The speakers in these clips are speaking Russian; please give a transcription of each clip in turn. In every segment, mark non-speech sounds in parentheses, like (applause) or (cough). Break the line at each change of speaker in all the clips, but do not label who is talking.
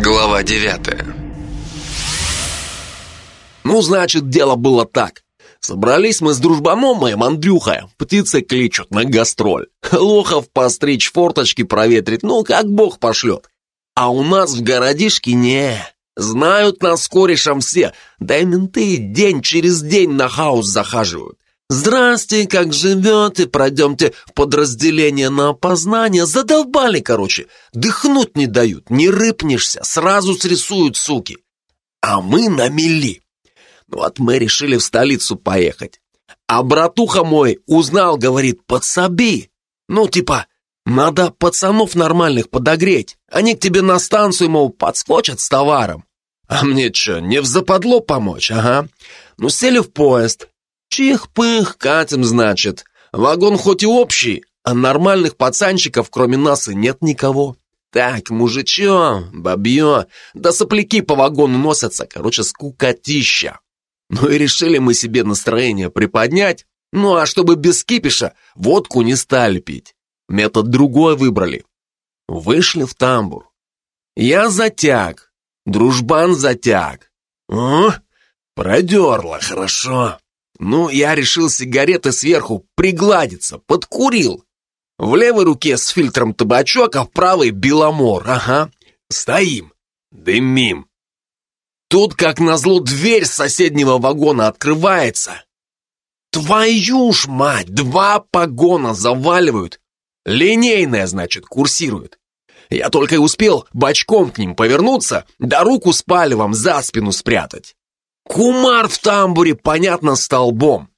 Глава девятая
Ну, значит, дело было так. Собрались мы с дружбаном моим, Андрюхой, птицы кличут на гастроль. Лохов постричь, форточки проветрить, ну, как бог пошлет. А у нас в городишке не. Знают нас корешем все, да и менты день через день на хаос захаживают. «Здрасте, как живете? Пройдемте в подразделение на опознание». Задолбали, короче. Дыхнуть не дают, не рыпнешься, сразу срисуют, суки. А мы на мели. Ну вот мы решили в столицу поехать. А братуха мой узнал, говорит, подсоби. Ну, типа, надо пацанов нормальных подогреть. Они к тебе на станцию, мол, подскочат с товаром. А мне что, не в западло помочь, ага? Ну, сели в поезд. Чих-пых, катим, значит. Вагон хоть и общий, а нормальных пацанчиков, кроме нас, и нет никого. Так, мужичье, бабье, да сопляки по вагону носятся, короче, скукотища. Ну и решили мы себе настроение приподнять, ну а чтобы без кипиша, водку не стали пить. Метод другой выбрали. Вышли в тамбур. Я затяг, дружбан затяг. О, продерло, хорошо. Ну, я решил сигареты сверху пригладиться, подкурил. В левой руке с фильтром табачок, а в правой беломор, ага. Стоим, дымим. Тут, как назло, дверь соседнего вагона открывается. Твою ж мать, два погона заваливают. Линейная, значит, курсирует. Я только и успел бочком к ним повернуться, да руку с палевом за спину спрятать. Кумар в тамбуре, понятно, столбом.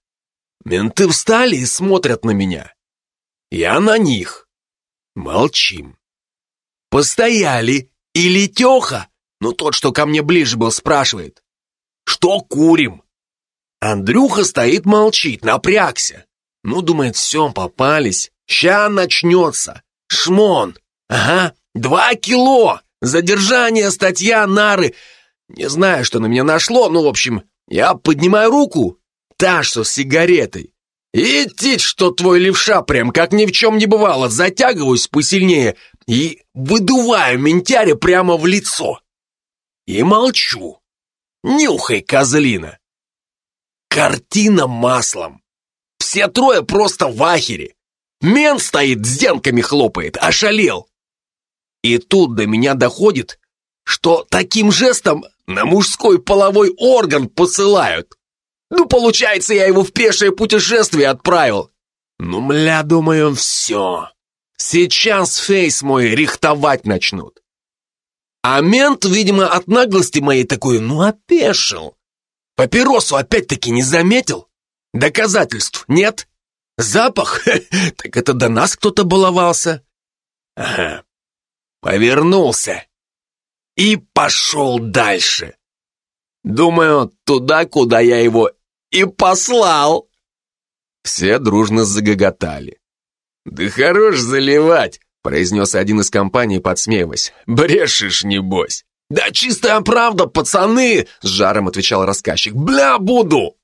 Менты встали и смотрят на меня. Я на них. Молчим. Постояли, и Летеха, ну тот, что ко мне ближе был, спрашивает. Что курим? Андрюха стоит молчит, напрягся. Ну, думает, все, попались. Ща начнется. Шмон. Ага, два кило. Задержание, статья, нары. Не знаю, что на меня нашло, но, в общем, я поднимаю руку, та, что с сигаретой. И тить, что твой левша прям как ни в чем не бывало, затягиваюсь посильнее и выдуваю ментяре прямо в лицо. И молчу. Нюхай, козлина. Картина маслом. Все трое просто в ахере. Мен стоит, с зенками хлопает, ошалел. И тут до меня доходит, что таким жестом на мужской половой орган посылают. Ну, получается, я его в пешее путешествие отправил. Ну, мля, думаю, все. Сейчас фейс мой рихтовать начнут. А мент, видимо, от наглости моей такой, ну, опешил. Папиросу опять-таки не заметил? Доказательств нет? Запах? (laughs) Так это до нас кто-то баловался. Ага. Повернулся и пошел дальше. Думаю, туда, куда я его и послал. Все дружно загоготали. «Да хорош заливать!» — произнес один из компаний, подсмеиваясь. «Брешешь, небось!» «Да чистая правда, пацаны!» — с жаром отвечал рассказчик. «Бля, буду!»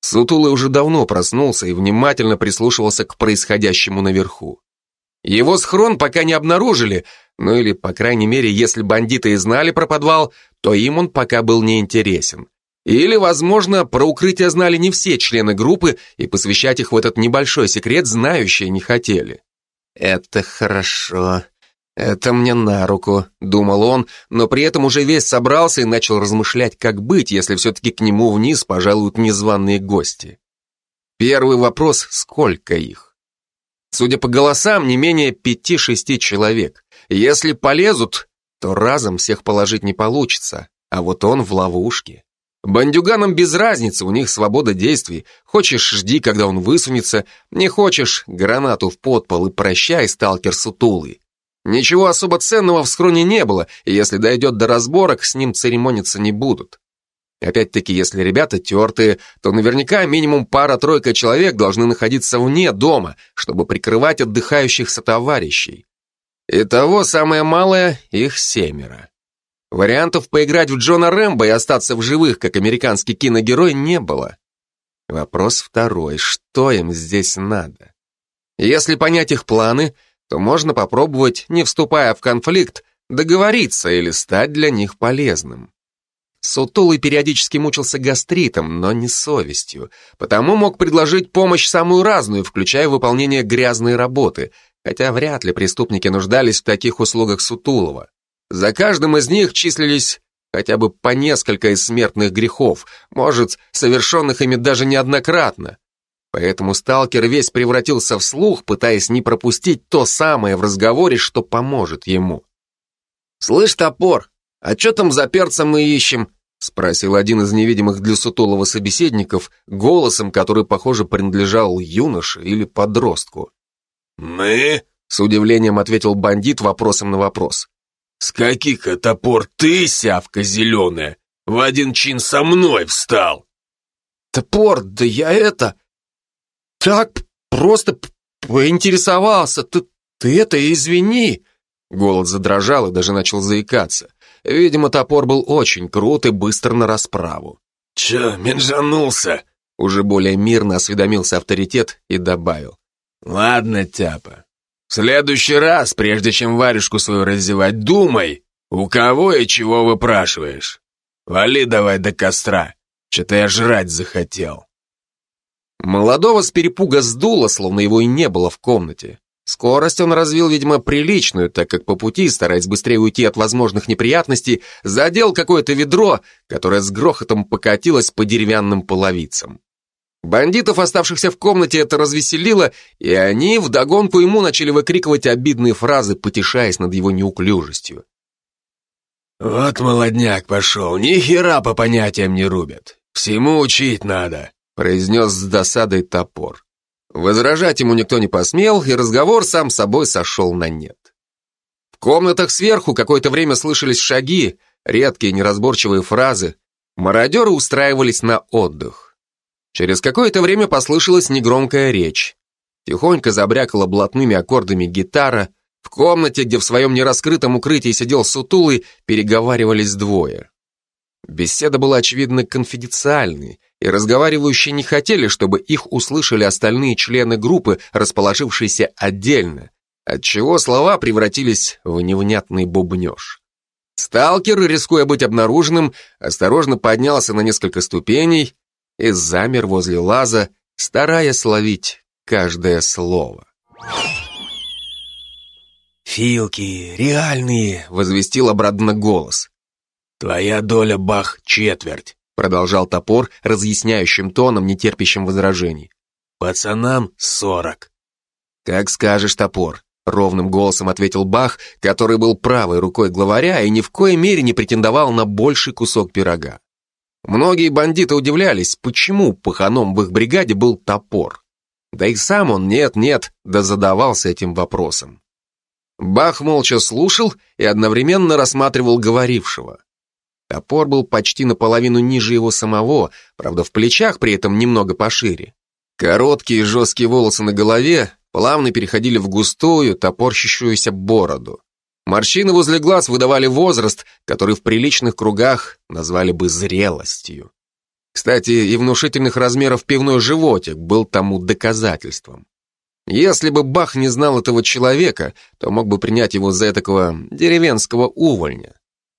Сутулый уже давно проснулся и внимательно прислушивался к происходящему наверху. Его схрон пока не обнаружили, ну или, по крайней мере, если бандиты и знали про подвал, то им он пока был неинтересен. Или, возможно, про укрытие знали не все члены группы, и посвящать их в этот небольшой секрет знающие не хотели. «Это хорошо. Это мне на руку», — думал он, но при этом уже весь собрался и начал размышлять, как быть, если все-таки к нему вниз пожалуют незваные гости. Первый вопрос — сколько их? Судя по голосам, не менее пяти-шести человек. Если полезут, то разом всех положить не получится, а вот он в ловушке. Бандюганам без разницы, у них свобода действий. Хочешь, жди, когда он высунется, не хочешь, гранату в подпол и прощай, сталкер сутулый. Ничего особо ценного в схроне не было, и если дойдет до разборок, с ним церемониться не будут. Опять-таки, если ребята тертые, то наверняка минимум пара-тройка человек должны находиться вне дома, чтобы прикрывать отдыхающих сотоварищей. Итого самое малое — их семеро. Вариантов поиграть в Джона Рэмбо и остаться в живых, как американский киногерой, не было. Вопрос второй. Что им здесь надо? Если понять их планы, то можно попробовать, не вступая в конфликт,
договориться или стать для них полезным. Сутулый периодически мучился гастритом, но не совестью, потому мог предложить помощь самую разную, включая выполнение грязной работы, хотя вряд ли преступники нуждались в таких услугах Сутулова. За каждым из них числились хотя бы по несколько из смертных грехов, может, совершенных ими даже неоднократно. Поэтому сталкер весь превратился в слух, пытаясь не пропустить то самое в разговоре, что поможет ему. «Слышь, топор, а что там за перцем мы ищем?» спросил один из невидимых для сутулого собеседников, голосом, который, похоже, принадлежал юноше или подростку.
«Мы?»
— с удивлением ответил бандит вопросом на вопрос.
«С каких это пор ты, сявка зеленая, в один чин со мной встал?»
«Топор, да я это... Так просто поинтересовался, ты, ты это извини!» Голод задрожал и даже начал заикаться. Видимо, топор был очень крут и быстро на расправу.
«Че, менжанулся?»
Уже более мирно осведомился авторитет и добавил.
«Ладно, тяпа, в следующий раз, прежде чем варежку свою раздевать, думай, у кого и чего выпрашиваешь. Вали давай до костра, что-то я жрать захотел.
Молодого с перепуга сдуло, словно его и не было в комнате. Скорость он развил, видимо, приличную, так как по пути, стараясь быстрее уйти от возможных неприятностей, задел какое-то ведро, которое с грохотом покатилось по деревянным половицам. Бандитов, оставшихся в комнате, это развеселило, и они вдогонку ему начали выкрикивать обидные фразы, потешаясь над его неуклюжестью.
«Вот молодняк пошел, ни хера по понятиям не рубят. Всему учить надо»,
произнес с досадой топор. Возражать ему никто не посмел, и разговор сам собой сошел на нет. В комнатах сверху какое-то время слышались шаги, редкие неразборчивые фразы. Мародеры устраивались на отдых. Через какое-то время послышалась негромкая речь. Тихонько забрякала блатными аккордами гитара. В комнате, где в своем нераскрытом укрытии сидел сутулый, переговаривались двое. Беседа была, очевидно, конфиденциальной, и разговаривающие не хотели, чтобы их услышали остальные члены группы, расположившиеся отдельно, отчего слова превратились в невнятный бубнеж. Сталкер, рискуя быть обнаруженным, осторожно поднялся на несколько ступеней и замер возле лаза, стараясь ловить каждое слово.
«Филки, реальные!»
— возвестил обрадно голос.
«Твоя доля, Бах, четверть!»
— продолжал топор разъясняющим тоном, не терпящим возражений.
«Пацанам сорок!»
«Как скажешь, топор!» — ровным голосом ответил Бах, который был правой рукой главаря и ни в коей мере не претендовал на больший кусок пирога. Многие бандиты удивлялись, почему паханом в их бригаде был топор. Да и сам он нет-нет, да задавался этим вопросом. Бах молча слушал и одновременно рассматривал говорившего. Топор был почти наполовину ниже его самого, правда, в плечах при этом немного пошире. Короткие жесткие волосы на голове плавно переходили в густую, топорщащуюся бороду. Морщины возле глаз выдавали возраст, который в приличных кругах назвали бы зрелостью. Кстати, и внушительных размеров пивной животик был тому доказательством. Если бы Бах не знал этого человека, то мог бы принять его за такого деревенского увольня.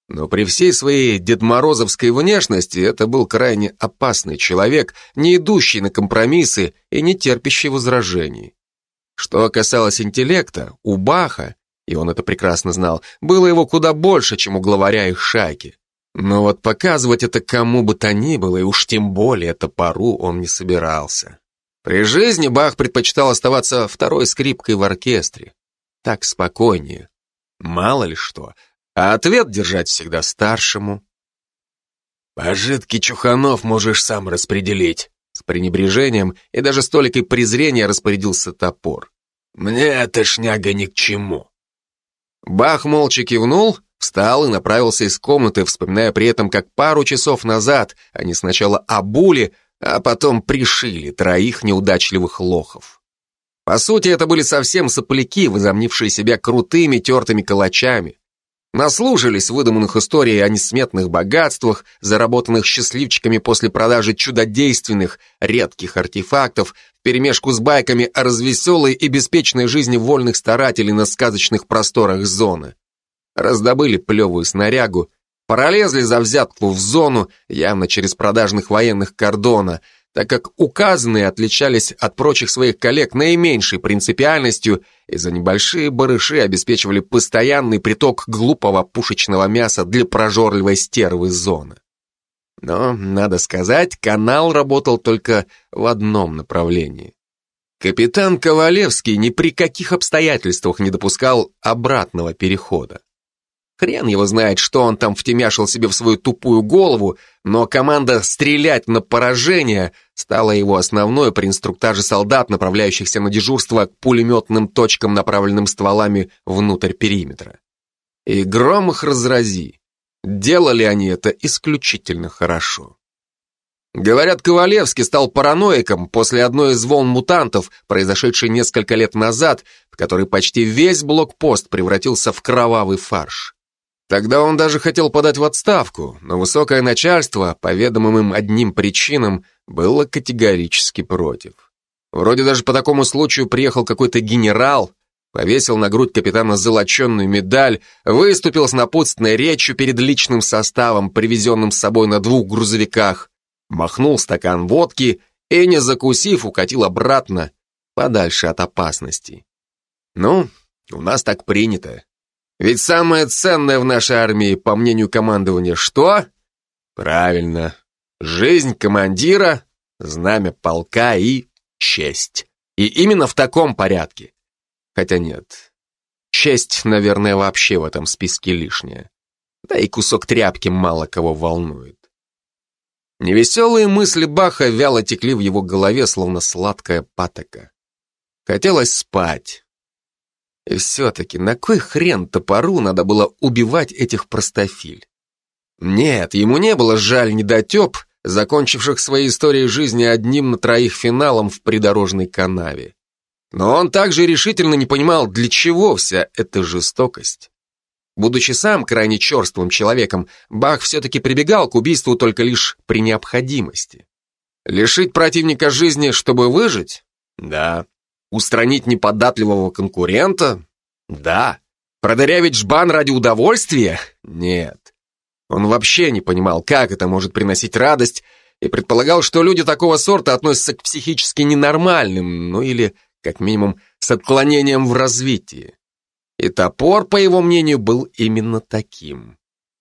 Но при всей своей дедморозовской внешности это был крайне опасный человек, не идущий на компромиссы и не терпящий возражений. Что касалось интеллекта, у Баха и он это прекрасно знал, было его куда больше, чем у главаря их шайки. Но вот показывать это кому бы то ни было, и уж тем более топору он не собирался. При жизни Бах предпочитал оставаться второй скрипкой в оркестре. Так спокойнее. Мало ли что. А ответ держать всегда старшему.
«Пожитки чуханов можешь сам распределить»,
с пренебрежением и даже столикой презрения распорядился топор.
«Мне эта шняга ни к чему».
Бах молча кивнул, встал и направился из комнаты, вспоминая при этом, как пару часов назад они сначала обули, а потом пришили троих неудачливых лохов. По сути, это были совсем сопляки, возомнившие себя крутыми тертыми калачами. Наслужились выдуманных историй о несметных богатствах, заработанных счастливчиками после продажи чудодейственных, редких артефактов, вперемешку с байками о развеселой и беспечной жизни вольных старателей на сказочных просторах зоны. раздобыли плевую снарягу, пролезли за взятку в зону, явно через продажных военных кордона, так как указанные отличались от прочих своих коллег наименьшей принципиальностью и за небольшие барыши обеспечивали постоянный приток глупого пушечного мяса для прожорливой стервы зоны. Но, надо сказать, канал работал только в одном направлении. Капитан Ковалевский ни при каких обстоятельствах не допускал обратного перехода. Хрен его знает, что он там втемяшил себе в свою тупую голову, но команда «стрелять на поражение» стала его основной при инструктаже солдат, направляющихся на дежурство к пулеметным точкам, направленным стволами внутрь периметра. И гром их разрази. Делали они это исключительно хорошо. Говорят, Ковалевский стал параноиком после одной из волн мутантов, произошедшей несколько лет назад, в которой почти весь блокпост превратился в кровавый фарш. Тогда он даже хотел подать в отставку, но высокое начальство, по ведомым им одним причинам, было категорически против. Вроде даже по такому случаю приехал какой-то генерал, повесил на грудь капитана золоченную медаль, выступил с напутственной речью перед личным составом, привезенным с собой на двух грузовиках, махнул стакан водки и, не закусив, укатил обратно, подальше от опасностей. Ну, у нас так принято. Ведь самое ценное в нашей армии, по мнению командования, что? Правильно. Жизнь командира, знамя полка и честь. И именно в таком порядке. Хотя нет. Честь, наверное, вообще в этом списке лишняя. Да и кусок тряпки мало кого волнует. Невеселые мысли Баха вяло текли в его голове, словно сладкая патока. Хотелось спать. И все-таки, на кой хрен топору надо было убивать этих простофиль? Нет, ему не было жаль недотеп, закончивших свои истории жизни одним на троих финалом в придорожной канаве. Но он также решительно не понимал, для чего вся эта жестокость. Будучи сам крайне черствым человеком, Бах все-таки прибегал к убийству только лишь при необходимости. Лишить противника жизни, чтобы выжить? Да. Устранить неподатливого конкурента? Да. Продырявить жбан ради удовольствия? Нет. Он вообще не понимал, как это может приносить радость, и предполагал, что люди такого сорта относятся к психически ненормальным, ну или, как минимум, с отклонением в развитии. И топор, по его мнению, был именно таким.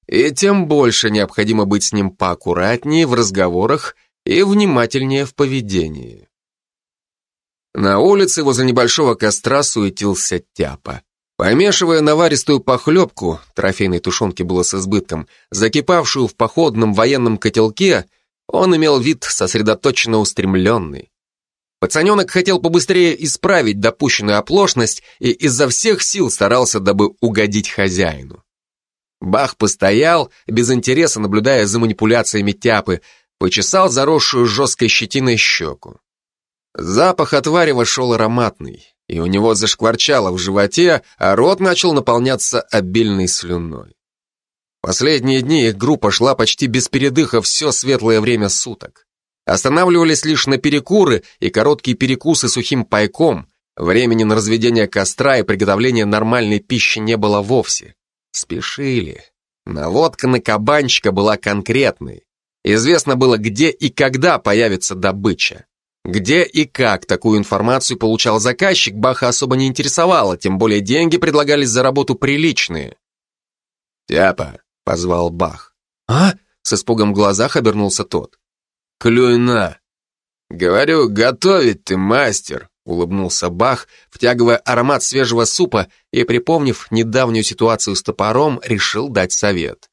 И тем больше необходимо быть с ним поаккуратнее в разговорах и внимательнее в поведении. На улице возле небольшого костра суетился тяпа. Помешивая наваристую похлебку, трофейной тушенки было с избытком, закипавшую в походном военном котелке, он имел вид сосредоточенно устремленный. Пацаненок хотел побыстрее исправить допущенную оплошность и изо всех сил старался, дабы угодить хозяину. Бах постоял, без интереса наблюдая за манипуляциями тяпы, почесал заросшую жесткой щетиной щеку. Запах от варева шел ароматный, и у него зашкварчало в животе, а рот начал наполняться обильной слюной. Последние дни их группа шла почти без передыха все светлое время суток. Останавливались лишь на перекуры и короткие перекусы сухим пайком, времени на разведение костра и приготовление нормальной пищи не было вовсе. Спешили. Наводка на кабанчика была конкретной. Известно было, где и когда появится добыча. Где и как такую информацию получал заказчик, Баха особо не интересовало, тем более деньги предлагались за работу приличные. «Тяпа», — позвал Бах. «А?» — с испугом в глазах обернулся тот. «Клюйна». «Говорю, готовить ты мастер», — улыбнулся Бах, втягивая аромат свежего супа и, припомнив недавнюю ситуацию с топором, решил дать совет.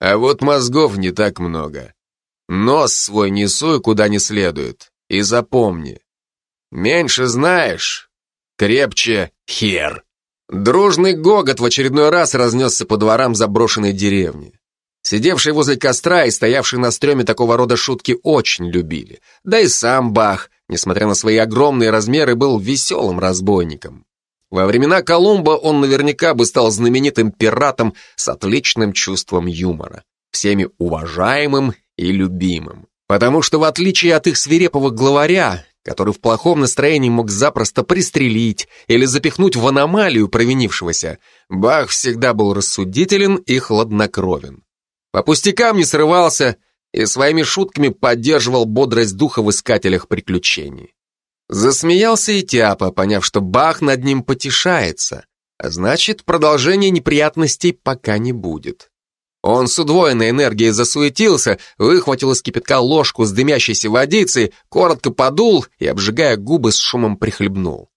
«А вот мозгов не так много. Нос свой несу куда не следует. И запомни, меньше знаешь, крепче хер. Дружный гогот в очередной раз разнесся по дворам заброшенной деревни. Сидевшие возле костра и стоявшие на стреме такого рода шутки очень любили. Да и сам Бах, несмотря на свои огромные размеры, был веселым разбойником. Во времена Колумба он наверняка бы стал знаменитым пиратом с отличным чувством юмора, всеми уважаемым и любимым. Потому что в отличие от их свирепого главаря, который в плохом настроении мог запросто пристрелить или запихнуть в аномалию провинившегося, Бах всегда был рассудителен и хладнокровен. По пустякам не срывался и своими шутками поддерживал бодрость духа в искателях приключений. Засмеялся и Тяпа, поняв, что Бах над ним потешается, а значит, продолжения неприятностей пока не будет. Он с удвоенной энергией засуетился, выхватил из кипятка ложку с дымящейся водицей, коротко подул и, обжигая губы, с шумом прихлебнул.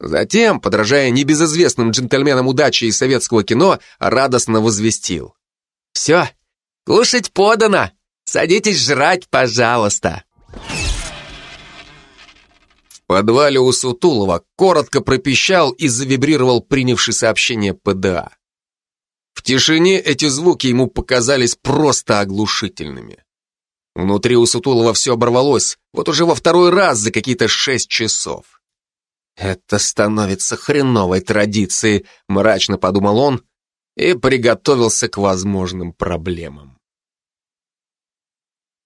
Затем, подражая небезызвестным джентльменам удачи из советского кино, радостно возвестил. «Все, кушать подано! Садитесь жрать, пожалуйста!» В подвале у Сутулова коротко пропищал и завибрировал принявший сообщение ПДА. В тишине эти звуки ему показались просто оглушительными. Внутри у Сутулова все оборвалось, вот уже во второй раз за какие-то шесть часов. «Это становится хреновой традицией», — мрачно подумал он и приготовился к возможным проблемам.